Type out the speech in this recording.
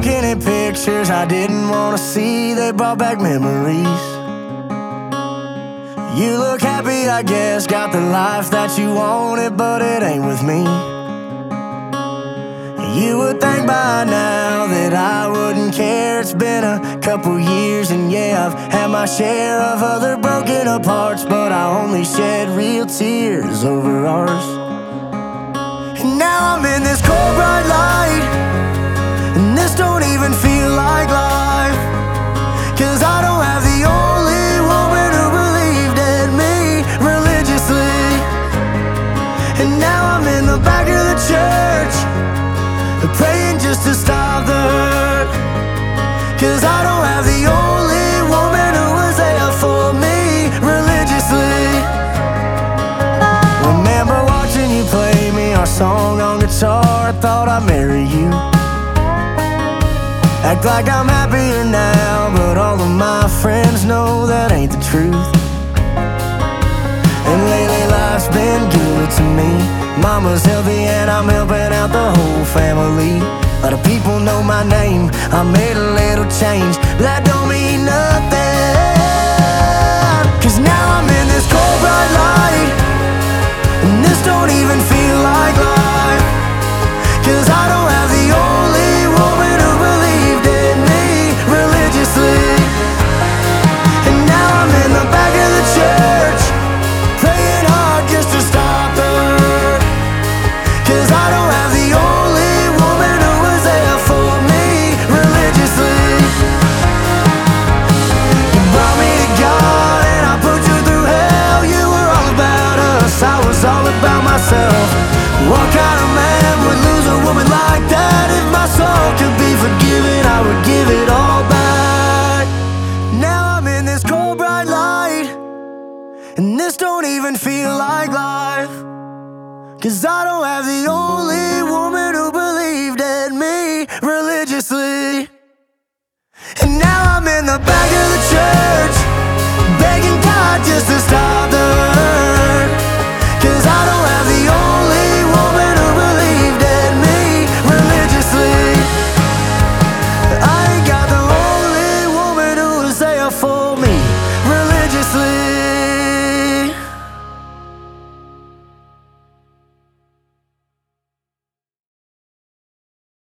Looking at pictures I didn't want to see. They brought back memories. You look happy, I guess. Got the life that you wanted, but it ain't with me. You would think by now that I wouldn't care. It's been a couple years, and yeah, I've had my share of other broken parts, but I only shed real tears over ours. And now I'm in this cold, bright light, and this don't church, praying just to stop the hurt. Cause I don't have the only woman who was there for me religiously. Remember watching you play me our song on guitar, I thought I'd marry you. Act like I'm happier now, but all of my friends know that ain't the truth. To me. Mama's healthy and I'm helping out the whole family. Of people know my name, I made a little change. It's all about myself. What kind of man would lose a woman like that? If my soul could be forgiven, I would give it all back. Now I'm in this cold bright light And this don't even feel like life. Cause I don't have the only woman who believed in me.